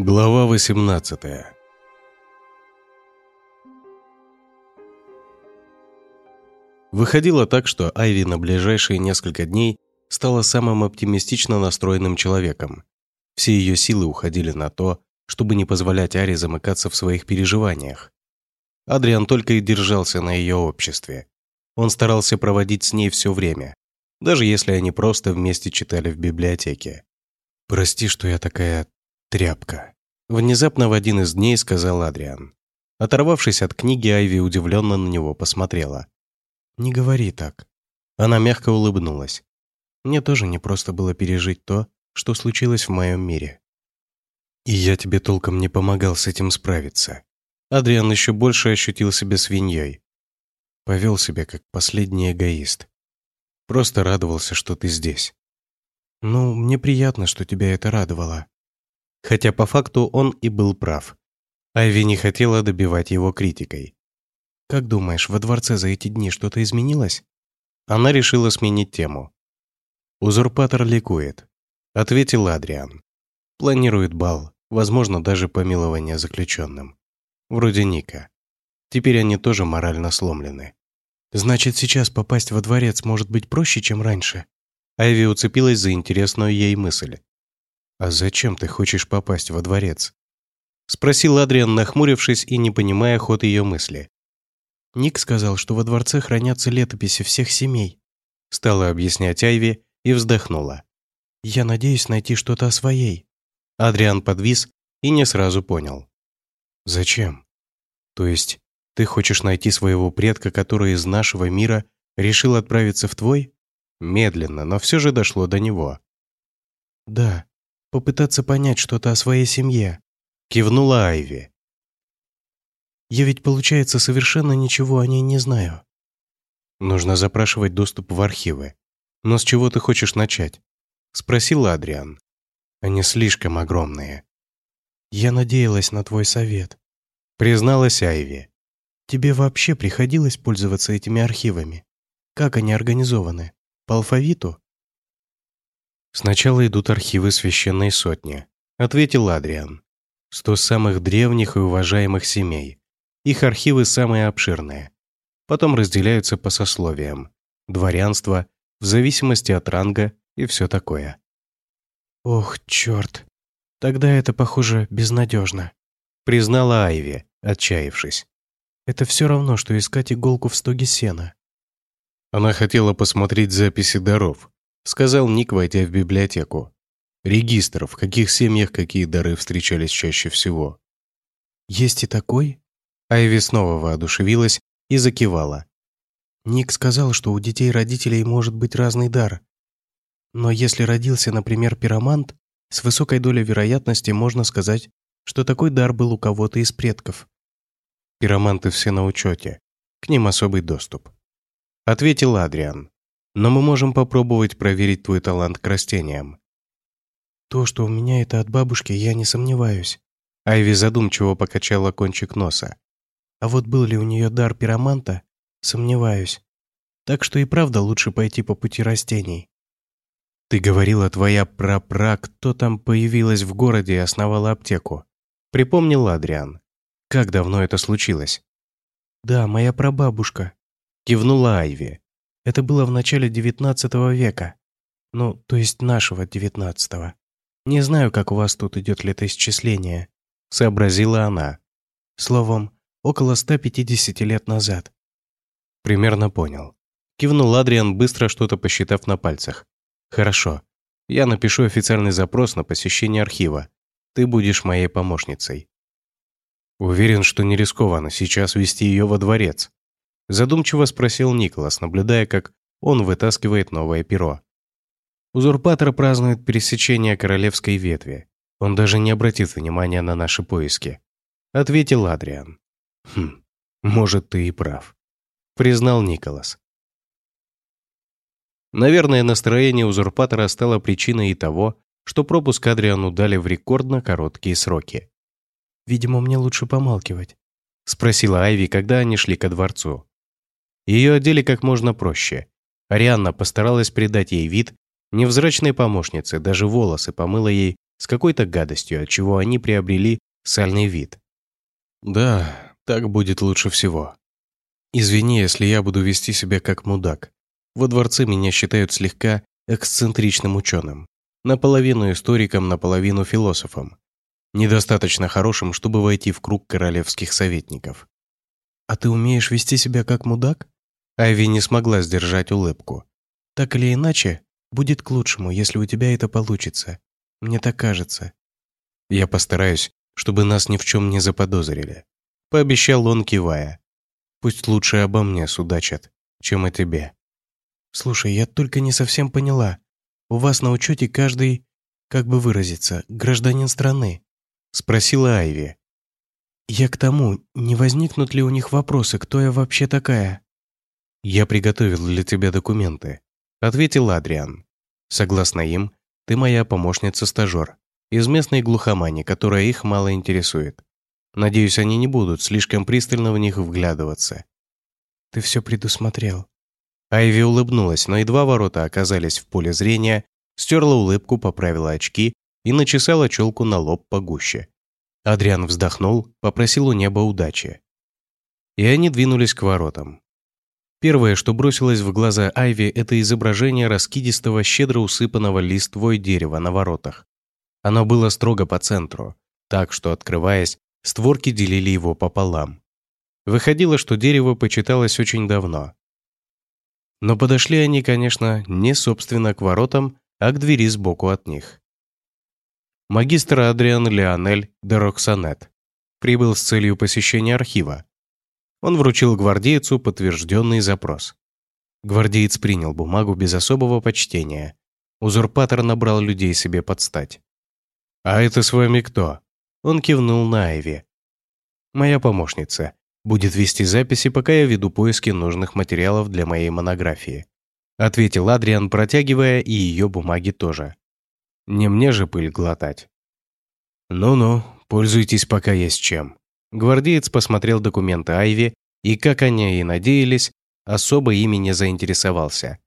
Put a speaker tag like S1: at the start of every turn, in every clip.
S1: Глава 18 Выходило так, что Айви на ближайшие несколько дней стала самым оптимистично настроенным человеком. Все ее силы уходили на то, чтобы не позволять Аре замыкаться в своих переживаниях. Адриан только и держался на ее обществе. Он старался проводить с ней все время, даже если они просто вместе читали в библиотеке. «Прости, что я такая тряпка», — внезапно в один из дней сказал Адриан. Оторвавшись от книги, Айви удивленно на него посмотрела. «Не говори так». Она мягко улыбнулась. «Мне тоже не просто было пережить то, что случилось в моем мире. И я тебе толком не помогал с этим справиться». Адриан еще больше ощутил себя свиньей. Повел себя как последний эгоист. Просто радовался, что ты здесь. Ну, мне приятно, что тебя это радовало. Хотя по факту он и был прав. Айви не хотела добивать его критикой. Как думаешь, во дворце за эти дни что-то изменилось? Она решила сменить тему. Узурпатор ликует, ответил Адриан. Планирует бал, возможно, даже помилование заключенным. Вроде Ника. Теперь они тоже морально сломлены. Значит, сейчас попасть во дворец может быть проще, чем раньше. Айви уцепилась за интересную ей мысль. «А зачем ты хочешь попасть во дворец?» Спросил Адриан, нахмурившись и не понимая ход ее мысли. «Ник сказал, что во дворце хранятся летописи всех семей», стала объяснять Айви и вздохнула. «Я надеюсь найти что-то о своей». Адриан подвис и не сразу понял. «Зачем? То есть ты хочешь найти своего предка, который из нашего мира решил отправиться в твой? Медленно, но все же дошло до него. Да, попытаться понять что-то о своей семье. Кивнула Айви. Я ведь, получается, совершенно ничего о ней не знаю. Нужно запрашивать доступ в архивы. Но с чего ты хочешь начать? Спросил Адриан. Они слишком огромные. Я надеялась на твой совет. Призналась Айви. Тебе вообще приходилось пользоваться этими архивами? Как они организованы? По алфавиту? Сначала идут архивы священной сотни, ответил Адриан. Сто самых древних и уважаемых семей. Их архивы самые обширные. Потом разделяются по сословиям. Дворянство, в зависимости от ранга и все такое. Ох, черт. Тогда это, похоже, безнадежно, признала Айви, отчаявшись. Это все равно, что искать иголку в стоге сена. Она хотела посмотреть записи даров, сказал Ник, войдя в библиотеку. Регистр, в каких семьях какие дары встречались чаще всего. Есть и такой? Айви снова воодушевилась и закивала. Ник сказал, что у детей родителей может быть разный дар. Но если родился, например, пиромант, с высокой долей вероятности можно сказать, что такой дар был у кого-то из предков. Пироманты все на учете. К ним особый доступ. Ответил Адриан. Но мы можем попробовать проверить твой талант к растениям. То, что у меня это от бабушки, я не сомневаюсь. Айви задумчиво покачала кончик носа. А вот был ли у нее дар пироманта, сомневаюсь. Так что и правда лучше пойти по пути растений. Ты говорила, твоя прапра, кто там появилась в городе и основала аптеку. Припомнил Адриан. Как давно это случилось? Да, моя прабабушка. Кивнула Айви. Это было в начале девятнадцатого века. Ну, то есть нашего девятнадцатого. Не знаю, как у вас тут идет летоисчисление. Сообразила она. Словом, около 150 лет назад. Примерно понял. Кивнул Адриан, быстро что-то посчитав на пальцах. Хорошо. Я напишу официальный запрос на посещение архива. Ты будешь моей помощницей. Уверен, что не рискованно сейчас вести ее во дворец. Задумчиво спросил Николас, наблюдая, как он вытаскивает новое перо. Узурпатор празднует пересечение королевской ветви. Он даже не обратит внимания на наши поиски. Ответил Адриан. Хм, может, ты и прав. Признал Николас. Наверное, настроение узурпатора стало причиной и того, что пропуск Адриану дали в рекордно короткие сроки. Видимо, мне лучше помалкивать», — спросила Айви, когда они шли ко дворцу. Ее одели как можно проще. Арианна постаралась придать ей вид невзрачной помощницы, даже волосы помыла ей с какой-то гадостью, от чего они приобрели сальный вид. «Да, так будет лучше всего. Извини, если я буду вести себя как мудак. Во дворце меня считают слегка эксцентричным ученым. Наполовину историком, наполовину философом. Недостаточно хорошим, чтобы войти в круг королевских советников. «А ты умеешь вести себя как мудак?» Айви не смогла сдержать улыбку. «Так или иначе, будет к лучшему, если у тебя это получится. Мне так кажется». «Я постараюсь, чтобы нас ни в чем не заподозрили», — пообещал он, кивая. «Пусть лучше обо мне судачат, чем о тебе». «Слушай, я только не совсем поняла. У вас на учете каждый, как бы выразиться, гражданин страны?» — спросила Айви. «Я к тому, не возникнут ли у них вопросы, кто я вообще такая?» «Я приготовил для тебя документы», — ответил Адриан. «Согласно им, ты моя помощница-стажер из местной глухомани, которая их мало интересует. Надеюсь, они не будут слишком пристально в них вглядываться». «Ты все предусмотрел». Айви улыбнулась, но едва ворота оказались в поле зрения, стерла улыбку, поправила очки и начесала челку на лоб погуще. Адриан вздохнул, попросил у неба удачи. И они двинулись к воротам. Первое, что бросилось в глаза Айви, это изображение раскидистого, щедро усыпанного листвой дерева на воротах. Оно было строго по центру, так что, открываясь, створки делили его пополам. Выходило, что дерево почиталось очень давно. Но подошли они, конечно, не собственно к воротам, а к двери сбоку от них магистр Адриан Леонель де Роксанет прибыл с целью посещения архива. Он вручил гвардейцу подтвержденный запрос. Гвардеец принял бумагу без особого почтения. Узурпатор набрал людей себе под стать. «А это с вами кто?» Он кивнул на Айви. «Моя помощница. Будет вести записи, пока я веду поиски нужных материалов для моей монографии», ответил Адриан, протягивая и ее бумаги тоже. Не мне же пыль глотать. Ну-ну, пользуйтесь пока есть чем. Гвардеец посмотрел документы Айви и, как они и надеялись, особо ими не заинтересовался.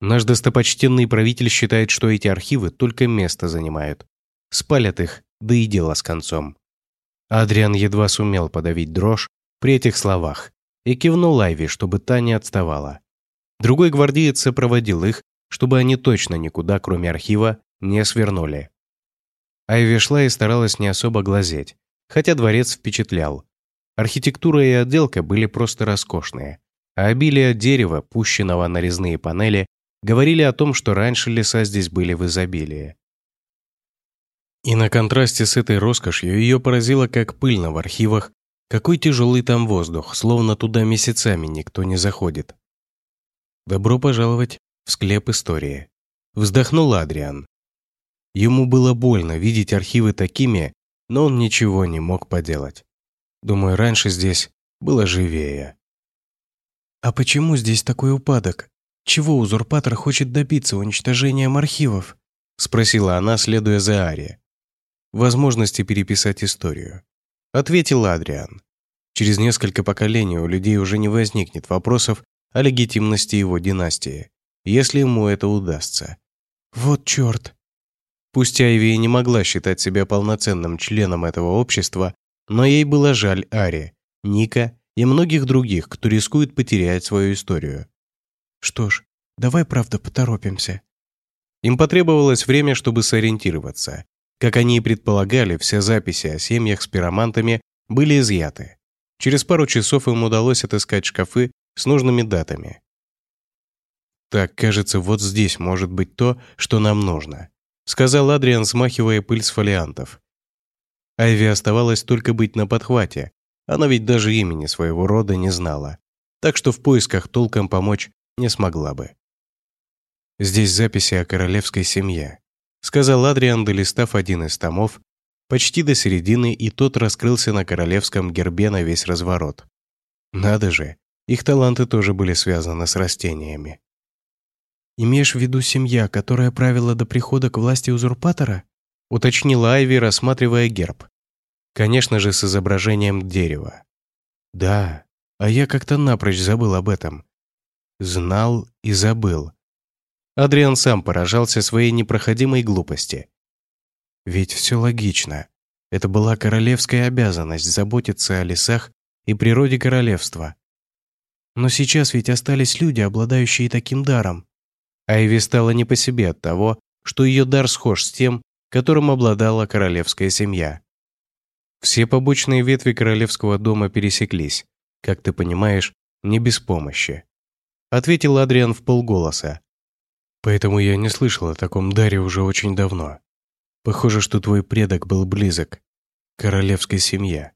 S1: Наш достопочтенный правитель считает, что эти архивы только место занимают. Спалят их, да и дело с концом. Адриан едва сумел подавить дрожь при этих словах и кивнул Айви, чтобы та не отставала. Другой гвардеец сопроводил их чтобы они точно никуда, кроме архива, не свернули. Айви шла и старалась не особо глазеть, хотя дворец впечатлял. Архитектура и отделка были просто роскошные, а обилие дерева, пущенного на резные панели, говорили о том, что раньше леса здесь были в изобилии. И на контрасте с этой роскошью ее поразило, как пыльно в архивах, какой тяжелый там воздух, словно туда месяцами никто не заходит. «Добро пожаловать в склеп истории. Вздохнул Адриан. Ему было больно видеть архивы такими, но он ничего не мог поделать. Думаю, раньше здесь было живее. «А почему здесь такой упадок? Чего узурпатор хочет добиться уничтожением архивов?» спросила она, следуя за Ари. «Возможности переписать историю», — ответил Адриан. Через несколько поколений у людей уже не возникнет вопросов о легитимности его династии если ему это удастся. Вот черт. Пусть Айви и не могла считать себя полноценным членом этого общества, но ей было жаль Ари, Ника и многих других, кто рискует потерять свою историю. Что ж, давай правда поторопимся. Им потребовалось время, чтобы сориентироваться. Как они и предполагали, все записи о семьях с пиромантами были изъяты. Через пару часов им удалось отыскать шкафы с нужными датами. «Так, кажется, вот здесь может быть то, что нам нужно», сказал Адриан, смахивая пыль с фолиантов. Айви оставалось только быть на подхвате. Она ведь даже имени своего рода не знала. Так что в поисках толком помочь не смогла бы. «Здесь записи о королевской семье», сказал Адриан, долистав один из томов, почти до середины, и тот раскрылся на королевском гербе на весь разворот. Надо же, их таланты тоже были связаны с растениями. «Имеешь в виду семья, которая правила до прихода к власти узурпатора?» уточнила Айви, рассматривая герб. Конечно же, с изображением дерева. «Да, а я как-то напрочь забыл об этом. Знал и забыл». Адриан сам поражался своей непроходимой глупости. Ведь все логично. Это была королевская обязанность заботиться о лесах и природе королевства. Но сейчас ведь остались люди, обладающие таким даром. Айви стала не по себе от того, что ее дар схож с тем, которым обладала королевская семья. Все побочные ветви королевского дома пересеклись, как ты понимаешь, не без помощи. Ответил Адриан в полголоса. Поэтому я не слышал о таком даре уже очень давно. Похоже, что твой предок был близок к королевской семье.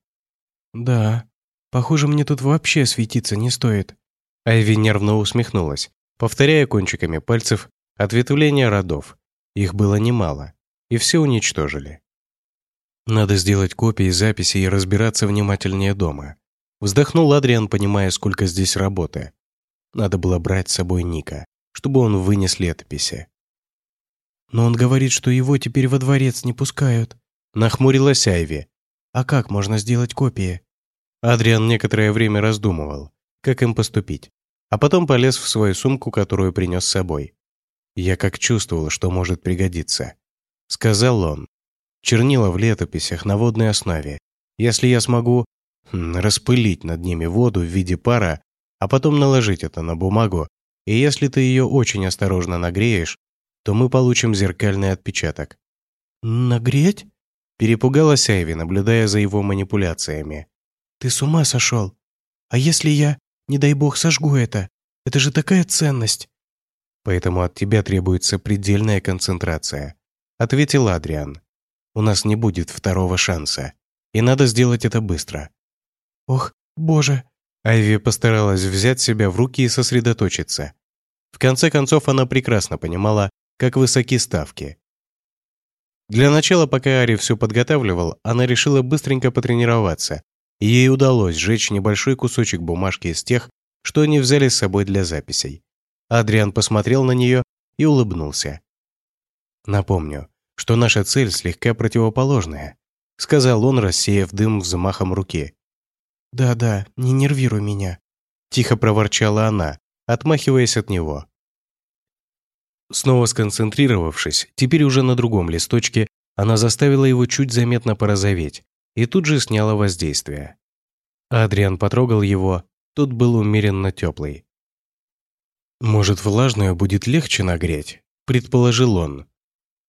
S1: Да, похоже, мне тут вообще светиться не стоит. Айви нервно усмехнулась, повторяя кончиками пальцев ответвления родов. Их было немало, и все уничтожили. Надо сделать копии записи и разбираться внимательнее дома. Вздохнул Адриан, понимая, сколько здесь работы. Надо было брать с собой Ника, чтобы он вынес летописи. «Но он говорит, что его теперь во дворец не пускают», — нахмурилась Айви. «А как можно сделать копии?» Адриан некоторое время раздумывал, как им поступить, а потом полез в свою сумку, которую принес с собой. «Я как чувствовал, что может пригодиться», — сказал он. «Чернила в летописях на водной основе. Если я смогу распылить над ними воду в виде пара, а потом наложить это на бумагу, и если ты ее очень осторожно нагреешь, то мы получим зеркальный отпечаток». «Нагреть?» – перепугалась Айви, наблюдая за его манипуляциями. «Ты с ума сошел? А если я, не дай бог, сожгу это? Это же такая ценность!» «Поэтому от тебя требуется предельная концентрация», – ответил Адриан. «У нас не будет второго шанса, и надо сделать это быстро. «Ох, боже!» Айви постаралась взять себя в руки и сосредоточиться. В конце концов, она прекрасно понимала, как высоки ставки. Для начала, пока Ари все подготавливал, она решила быстренько потренироваться, ей удалось сжечь небольшой кусочек бумажки из тех, что они взяли с собой для записей. Адриан посмотрел на нее и улыбнулся. «Напомню, что наша цель слегка противоположная», сказал он, рассеяв дым взмахом руки. «Да-да, не нервируй меня», – тихо проворчала она, отмахиваясь от него. Снова сконцентрировавшись, теперь уже на другом листочке, она заставила его чуть заметно порозоветь и тут же сняла воздействие. Адриан потрогал его, тот был умеренно теплый. «Может, влажную будет легче нагреть?» – предположил он.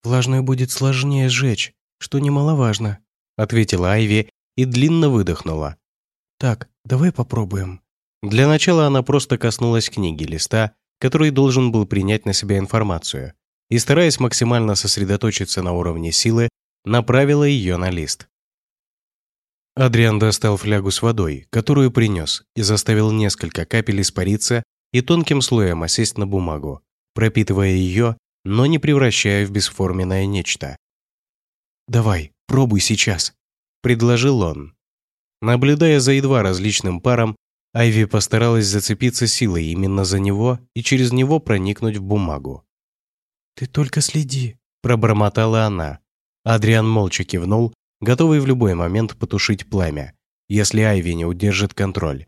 S1: «Влажную будет сложнее сжечь, что немаловажно», – ответила Айви и длинно выдохнула. «Так, давай попробуем». Для начала она просто коснулась книги листа, который должен был принять на себя информацию, и, стараясь максимально сосредоточиться на уровне силы, направила ее на лист. Адриан достал флягу с водой, которую принес, и заставил несколько капель испариться и тонким слоем осесть на бумагу, пропитывая ее, но не превращая в бесформенное нечто. «Давай, пробуй сейчас», — предложил он. Наблюдая за едва различным паром, Айви постаралась зацепиться силой именно за него и через него проникнуть в бумагу. «Ты только следи», – пробормотала она. Адриан молча кивнул, готовый в любой момент потушить пламя, если Айви не удержит контроль.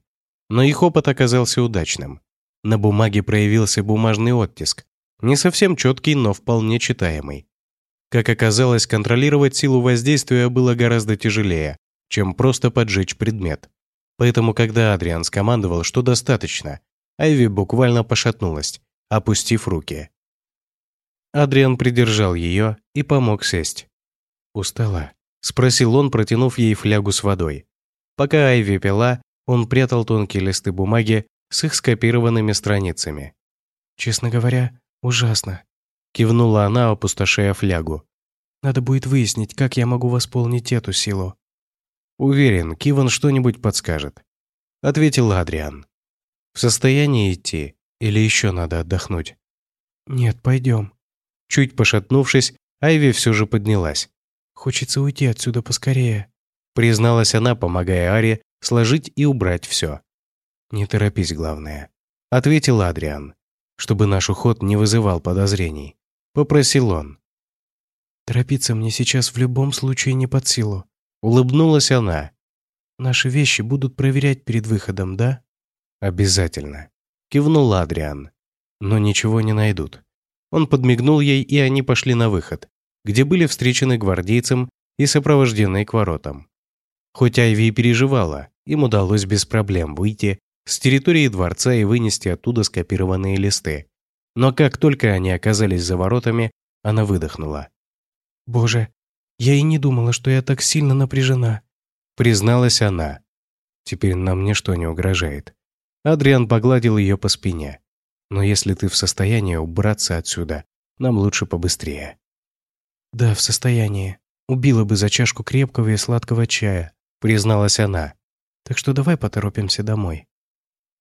S1: Но их опыт оказался удачным. На бумаге проявился бумажный оттиск, не совсем четкий, но вполне читаемый. Как оказалось, контролировать силу воздействия было гораздо тяжелее, чем просто поджечь предмет. Поэтому, когда Адриан скомандовал, что достаточно, Айви буквально пошатнулась, опустив руки. Адриан придержал ее и помог сесть. «Устала?» – спросил он, протянув ей флягу с водой. Пока Айви пила, он прятал тонкие листы бумаги с их скопированными страницами. «Честно говоря, ужасно», – кивнула она, опустошая флягу. «Надо будет выяснить, как я могу восполнить эту силу». «Уверен, Киван что-нибудь подскажет», — ответил Адриан. «В состоянии идти или еще надо отдохнуть?» «Нет, пойдем». Чуть пошатнувшись, Айви все же поднялась. «Хочется уйти отсюда поскорее», — призналась она, помогая Аре сложить и убрать все. «Не торопись, главное», — ответил Адриан, чтобы наш уход не вызывал подозрений. Попросил он. «Торопиться мне сейчас в любом случае не под силу. Улыбнулась она. «Наши вещи будут проверять перед выходом, да?» «Обязательно», — кивнул Адриан. «Но ничего не найдут». Он подмигнул ей, и они пошли на выход, где были встречены гвардейцем и сопровождены к воротам. Хоть Айви переживала, им удалось без проблем выйти с территории дворца и вынести оттуда скопированные листы. Но как только они оказались за воротами, она выдохнула.
S2: «Боже, я и не думала, что я так сильно напряжена»,
S1: призналась она. «Теперь нам ничто не угрожает». Адриан погладил ее по спине. «Но если ты в состоянии убраться отсюда, нам лучше побыстрее».
S2: «Да, в состоянии. Убила бы за чашку крепкого и сладкого чая», призналась она. «Так что давай поторопимся домой».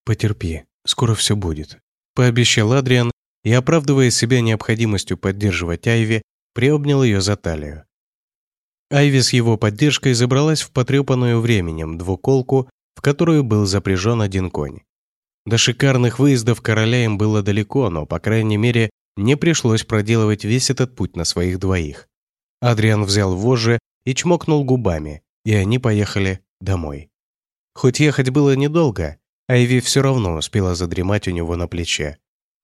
S1: «Потерпи, скоро все будет», — пообещал Адриан и, оправдывая себя необходимостью поддерживать Айви, приобнял ее за талию. Айви с его поддержкой забралась в потрепанную временем двуколку, в которую был запряжен один конь. До шикарных выездов короля им было далеко, но, по крайней мере, не пришлось проделывать весь этот путь на своих двоих. Адриан взял вожжи и чмокнул губами, и они поехали домой. Хоть ехать было недолго, Айви все равно успела задремать у него на плече.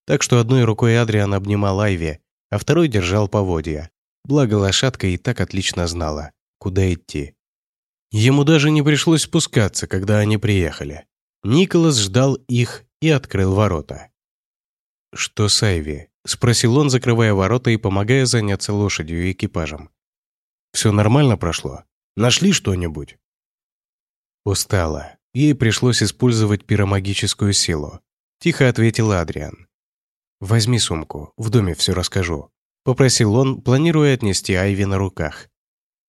S1: Так что одной рукой Адриан обнимал Айви, а второй держал поводья. Благо лошадка и так отлично знала, куда идти. Ему даже не пришлось спускаться, когда они приехали. Николас ждал их и открыл ворота. «Что с Айви?» – спросил он, закрывая ворота и помогая заняться лошадью и экипажем. «Все нормально прошло? Нашли что-нибудь?» Устала. Ей пришлось использовать пиромагическую силу. Тихо ответил Адриан. «Возьми сумку, в доме все расскажу», – попросил он, планируя отнести Айви на руках.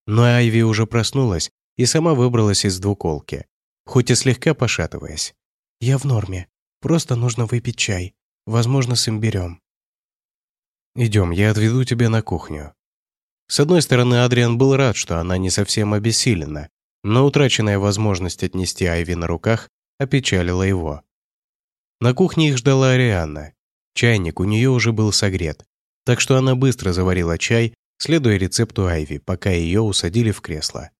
S1: Но Айви уже проснулась и сама выбралась из двуколки, хоть и слегка пошатываясь.
S2: «Я в норме. Просто нужно выпить чай. Возможно, с имбирем».
S1: «Идем, я отведу тебя на кухню». С одной стороны, Адриан был рад, что она не совсем обессилена, но утраченная возможность отнести Айви на руках опечалила его. На кухне их ждала Арианна. Чайник у нее уже был согрет, так что она быстро заварила чай, следуя рецепту Айви, пока ее усадили в кресло.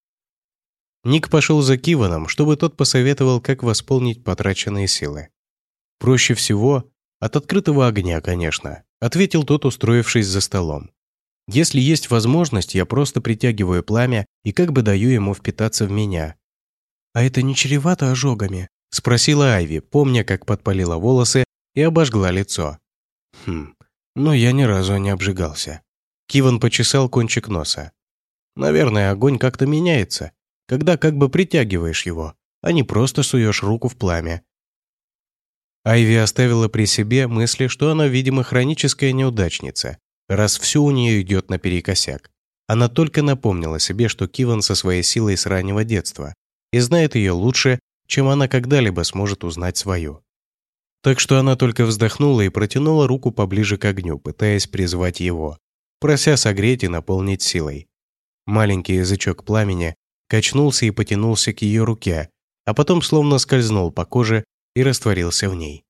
S1: Ник пошел за Киваном, чтобы тот посоветовал, как восполнить потраченные силы. «Проще всего от открытого огня, конечно», ответил тот, устроившись за столом. Если есть возможность, я просто притягиваю пламя и как бы даю ему впитаться в меня.
S2: «А это не чревато ожогами?»
S1: – спросила Айви, помня, как подпалила волосы и обожгла лицо. Хм, но я ни разу не обжигался. Киван почесал кончик носа. Наверное, огонь как-то меняется, когда как бы притягиваешь его, а не просто суешь руку в пламя. Айви оставила при себе мысли, что она, видимо, хроническая неудачница, раз все у нее идет наперекосяк. Она только напомнила себе, что Киван со своей силой с раннего детства и знает ее лучше, чем она когда-либо сможет узнать свою. Так что она только вздохнула и протянула руку поближе к огню, пытаясь призвать его, прося согреть и наполнить силой. Маленький язычок пламени качнулся и потянулся к ее руке, а потом словно скользнул по коже и растворился в ней.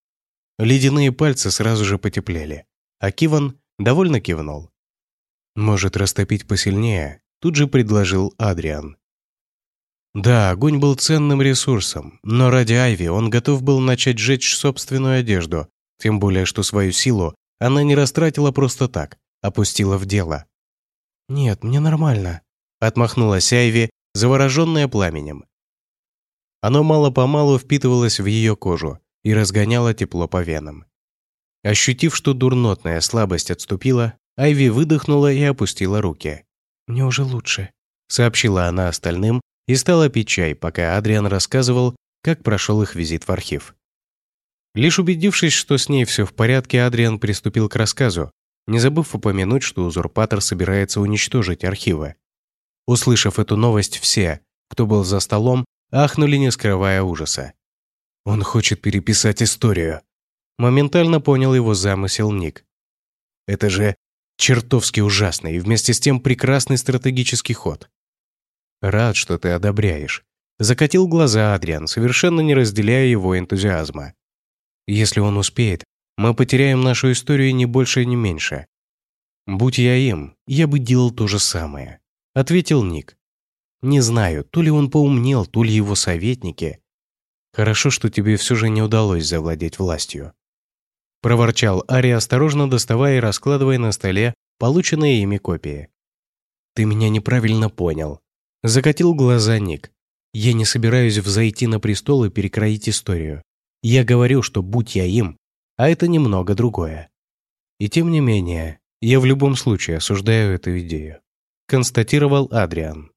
S1: Ледяные пальцы сразу же потеплели, а Киван довольно кивнул. «Может, растопить посильнее?» Тут же предложил Адриан. Да, огонь был ценным ресурсом, но ради Айви он готов был начать жечь собственную одежду, тем более что свою силу она не растратила просто так, опустила в дело.
S2: «Нет, мне нормально», —
S1: отмахнулась Айви, завороженная пламенем. Оно мало-помалу впитывалось в ее кожу и разгоняло тепло по венам. Ощутив, что дурнотная слабость отступила, Айви выдохнула и опустила руки.
S2: «Мне уже лучше», —
S1: сообщила она остальным и стала пить чай, пока Адриан рассказывал, как прошел их визит в архив. Лишь убедившись, что с ней все в порядке, Адриан приступил к рассказу, не забыв упомянуть, что узурпатор собирается уничтожить архивы. Услышав эту новость, все, кто был за столом, ахнули, не скрывая ужаса. «Он хочет переписать историю», Моментально понял его замысел Ник. Это же чертовски ужасный и вместе с тем прекрасный стратегический ход. Рад, что ты одобряешь. Закатил глаза Адриан, совершенно не разделяя его энтузиазма. Если он успеет, мы потеряем нашу историю не больше, ни меньше. Будь я им, я бы делал то же самое, ответил Ник. Не знаю, то ли он поумнел, то ли его советники. Хорошо, что тебе все же не удалось завладеть властью проворчал Ари, осторожно доставая и раскладывая на столе полученные ими копии.
S2: «Ты меня неправильно понял». Закатил глаза Ник. «Я не собираюсь взойти на престол и перекроить историю. Я говорю, что будь я им, а это немного другое. И тем не менее, я в любом случае осуждаю эту идею», констатировал Адриан.